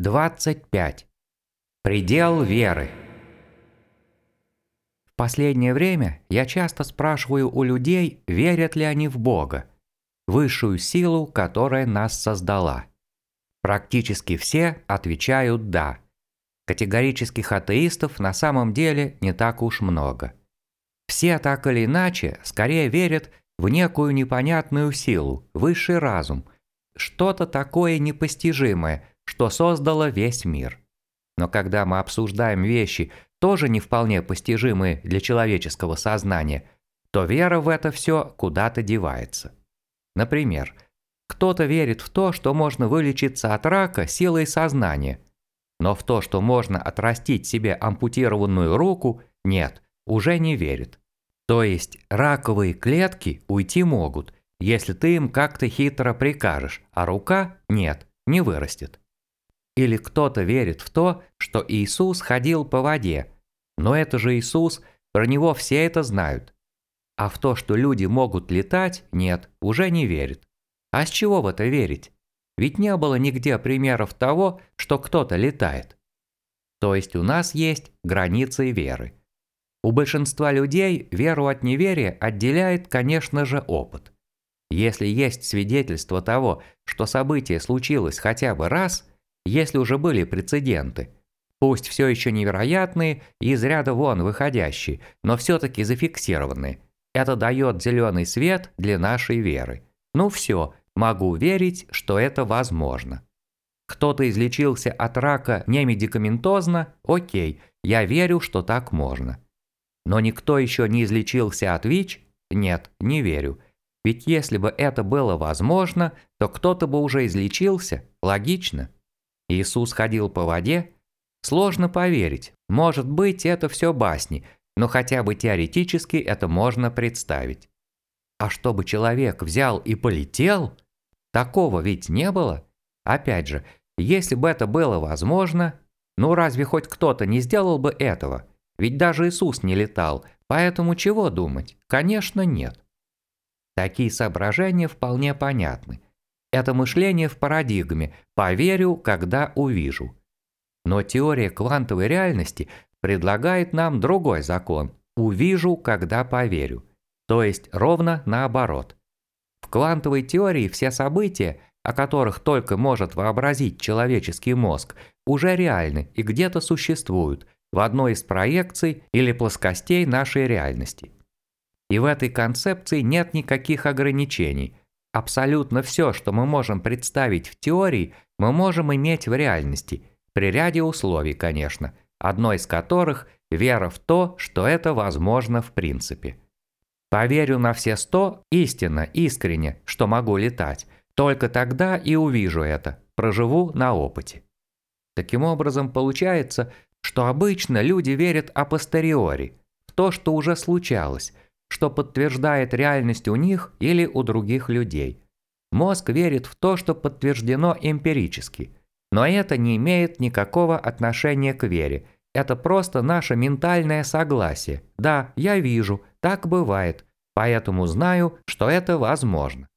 25. Предел веры. В последнее время я часто спрашиваю у людей, верят ли они в Бога, высшую силу, которая нас создала. Практически все отвечают «да». Категорических атеистов на самом деле не так уж много. Все так или иначе скорее верят в некую непонятную силу, высший разум, что-то такое непостижимое, что создало весь мир. Но когда мы обсуждаем вещи, тоже не вполне постижимые для человеческого сознания, то вера в это все куда-то девается. Например, кто-то верит в то, что можно вылечиться от рака силой сознания, но в то, что можно отрастить себе ампутированную руку, нет, уже не верит. То есть раковые клетки уйти могут, если ты им как-то хитро прикажешь, а рука нет, не вырастет. Или кто-то верит в то, что Иисус ходил по воде. Но это же Иисус, про него все это знают. А в то, что люди могут летать, нет, уже не верит. А с чего в это верить? Ведь не было нигде примеров того, что кто-то летает. То есть у нас есть границы веры. У большинства людей веру от неверия отделяет, конечно же, опыт. Если есть свидетельство того, что событие случилось хотя бы раз – если уже были прецеденты. Пусть все еще невероятные и из ряда вон выходящие, но все-таки зафиксированные. Это дает зеленый свет для нашей веры. Ну все, могу верить, что это возможно. Кто-то излечился от рака не медикаментозно, окей, я верю, что так можно. Но никто еще не излечился от ВИЧ? Нет, не верю. Ведь если бы это было возможно, то кто-то бы уже излечился, логично. Иисус ходил по воде? Сложно поверить. Может быть, это все басни, но хотя бы теоретически это можно представить. А чтобы человек взял и полетел? Такого ведь не было. Опять же, если бы это было возможно, ну разве хоть кто-то не сделал бы этого? Ведь даже Иисус не летал, поэтому чего думать? Конечно, нет. Такие соображения вполне понятны. Это мышление в парадигме «поверю, когда увижу». Но теория квантовой реальности предлагает нам другой закон «увижу, когда поверю», то есть ровно наоборот. В квантовой теории все события, о которых только может вообразить человеческий мозг, уже реальны и где-то существуют в одной из проекций или плоскостей нашей реальности. И в этой концепции нет никаких ограничений, Абсолютно все, что мы можем представить в теории, мы можем иметь в реальности, при ряде условий, конечно, одно из которых – вера в то, что это возможно в принципе. Поверю на все сто, истинно, искренне, что могу летать, только тогда и увижу это, проживу на опыте. Таким образом, получается, что обычно люди верят апостериори, в то, что уже случалось – что подтверждает реальность у них или у других людей. Мозг верит в то, что подтверждено эмпирически. Но это не имеет никакого отношения к вере. Это просто наше ментальное согласие. Да, я вижу, так бывает, поэтому знаю, что это возможно.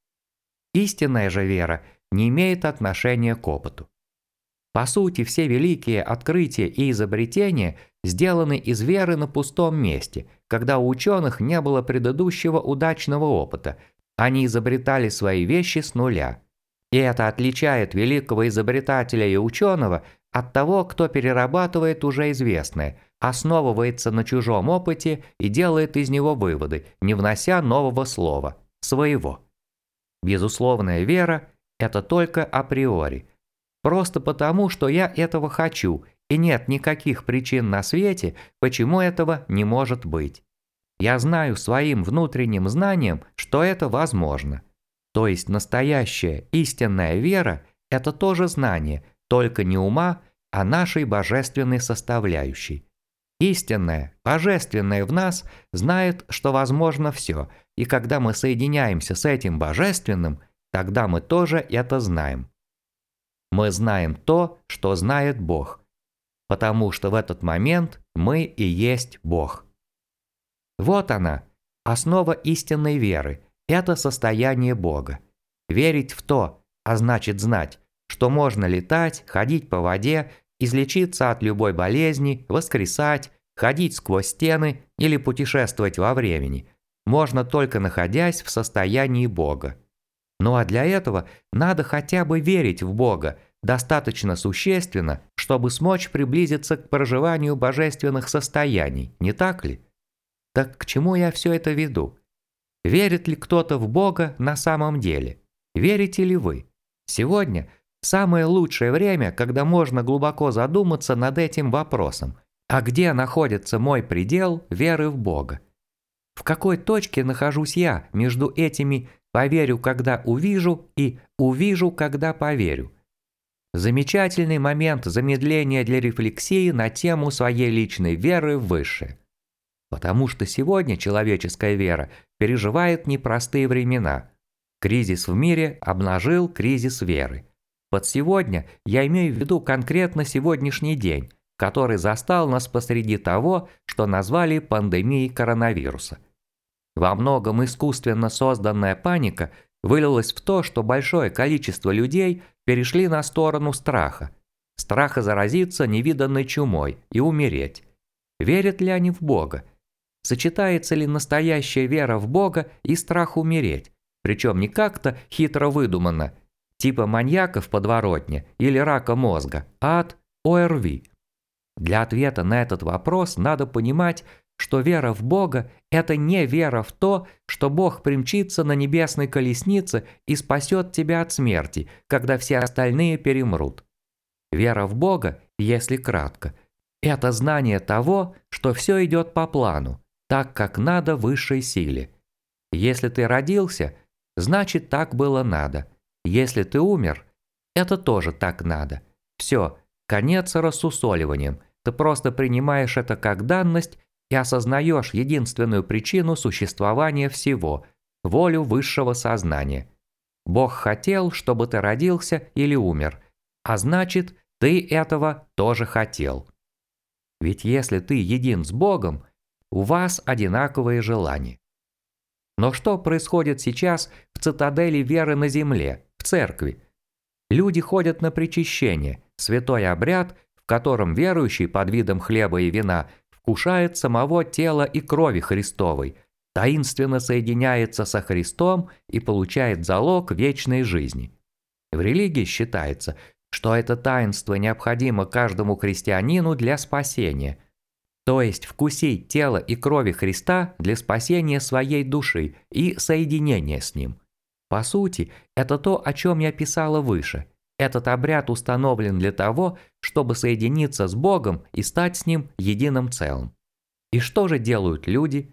Истинная же вера не имеет отношения к опыту. По сути, все великие открытия и изобретения сделаны из веры на пустом месте, когда у ученых не было предыдущего удачного опыта. Они изобретали свои вещи с нуля. И это отличает великого изобретателя и ученого от того, кто перерабатывает уже известное, основывается на чужом опыте и делает из него выводы, не внося нового слова, своего. Безусловная вера – это только априори – Просто потому, что я этого хочу, и нет никаких причин на свете, почему этого не может быть. Я знаю своим внутренним знанием, что это возможно. То есть настоящая истинная вера – это тоже знание, только не ума, а нашей божественной составляющей. Истинное, божественное в нас знает, что возможно все, и когда мы соединяемся с этим божественным, тогда мы тоже это знаем. Мы знаем то, что знает Бог, потому что в этот момент мы и есть Бог. Вот она, основа истинной веры, это состояние Бога. Верить в то, а значит знать, что можно летать, ходить по воде, излечиться от любой болезни, воскресать, ходить сквозь стены или путешествовать во времени, можно только находясь в состоянии Бога. Ну а для этого надо хотя бы верить в Бога, достаточно существенно, чтобы смочь приблизиться к проживанию божественных состояний, не так ли? Так к чему я все это веду? Верит ли кто-то в Бога на самом деле? Верите ли вы? Сегодня самое лучшее время, когда можно глубоко задуматься над этим вопросом. А где находится мой предел веры в Бога? В какой точке нахожусь я между этими «поверю, когда увижу» и «увижу, когда поверю»? Замечательный момент замедления для рефлексии на тему своей личной веры в высшее. Потому что сегодня человеческая вера переживает непростые времена. Кризис в мире обнажил кризис веры. Под сегодня я имею в виду конкретно сегодняшний день, который застал нас посреди того, что назвали пандемией коронавируса. Во многом искусственно созданная паника вылилась в то, что большое количество людей перешли на сторону страха. Страха заразиться невиданной чумой и умереть. Верят ли они в Бога? Сочетается ли настоящая вера в Бога и страх умереть? Причем не как-то хитро выдуманно, типа маньяка в подворотне или рака мозга, а от ОРВИ. Для ответа на этот вопрос надо понимать, что вера в Бога – это не вера в то, что Бог примчится на небесной колеснице и спасет тебя от смерти, когда все остальные перемрут. Вера в Бога, если кратко, это знание того, что все идет по плану, так, как надо высшей силе. Если ты родился, значит так было надо. Если ты умер, это тоже так надо. Все, конец рассусоливанием. Ты просто принимаешь это как данность и осознаешь единственную причину существования всего – волю высшего сознания. Бог хотел, чтобы ты родился или умер, а значит, ты этого тоже хотел. Ведь если ты един с Богом – у вас одинаковые желания. Но что происходит сейчас в цитадели веры на земле, в церкви? Люди ходят на причащение, святой обряд, в котором верующий под видом хлеба и вина вкушает самого тела и крови Христовой, таинственно соединяется со Христом и получает залог вечной жизни. В религии считается, что это таинство необходимо каждому христианину для спасения – то есть вкусить тело и крови Христа для спасения своей души и соединения с Ним. По сути, это то, о чем я писала выше. Этот обряд установлен для того, чтобы соединиться с Богом и стать с Ним единым целым. И что же делают люди?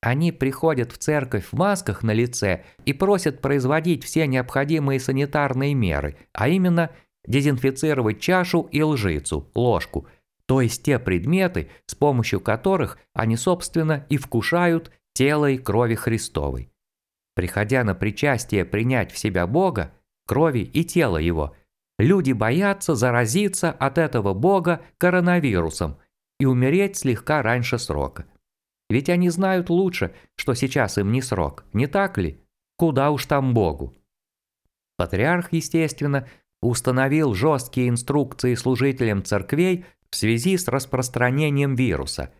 Они приходят в церковь в масках на лице и просят производить все необходимые санитарные меры, а именно дезинфицировать чашу и лжицу, ложку – то есть те предметы, с помощью которых они, собственно, и вкушают тело и крови Христовой. Приходя на причастие принять в себя Бога, крови и тела Его, люди боятся заразиться от этого Бога коронавирусом и умереть слегка раньше срока. Ведь они знают лучше, что сейчас им не срок, не так ли? Куда уж там Богу. Патриарх, естественно, установил жесткие инструкции служителям церквей в связи с распространением вируса,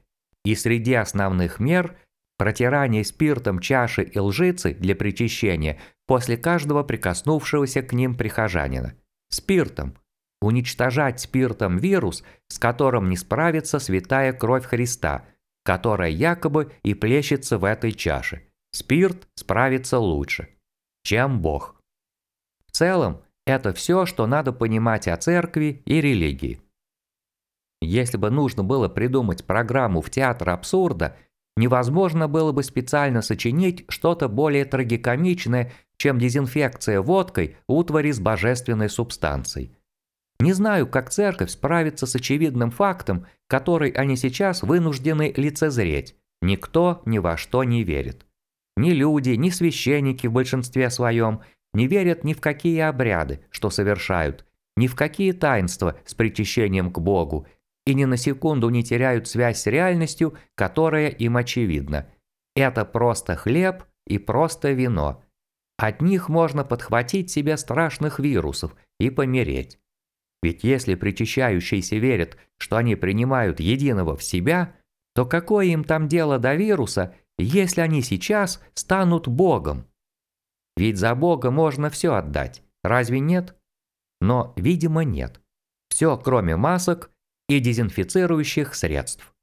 и среди основных мер – протирание спиртом чаши и лжицы для причащения после каждого прикоснувшегося к ним прихожанина. Спиртом. Уничтожать спиртом вирус, с которым не справится святая кровь Христа, которая якобы и плещется в этой чаше. Спирт справится лучше, чем Бог. В целом, это все, что надо понимать о церкви и религии. Если бы нужно было придумать программу в театр абсурда, невозможно было бы специально сочинить что-то более трагикомичное, чем дезинфекция водкой утвари с божественной субстанцией. Не знаю, как церковь справится с очевидным фактом, который они сейчас вынуждены лицезреть. Никто ни во что не верит. Ни люди, ни священники в большинстве своем не верят ни в какие обряды, что совершают, ни в какие таинства с причащением к Богу, и ни на секунду не теряют связь с реальностью, которая им очевидна. Это просто хлеб и просто вино. От них можно подхватить себе страшных вирусов и помереть. Ведь если причащающиеся верят, что они принимают единого в себя, то какое им там дело до вируса, если они сейчас станут Богом? Ведь за Бога можно все отдать, разве нет? Но, видимо, нет. Все, кроме масок и дезинфицирующих средств.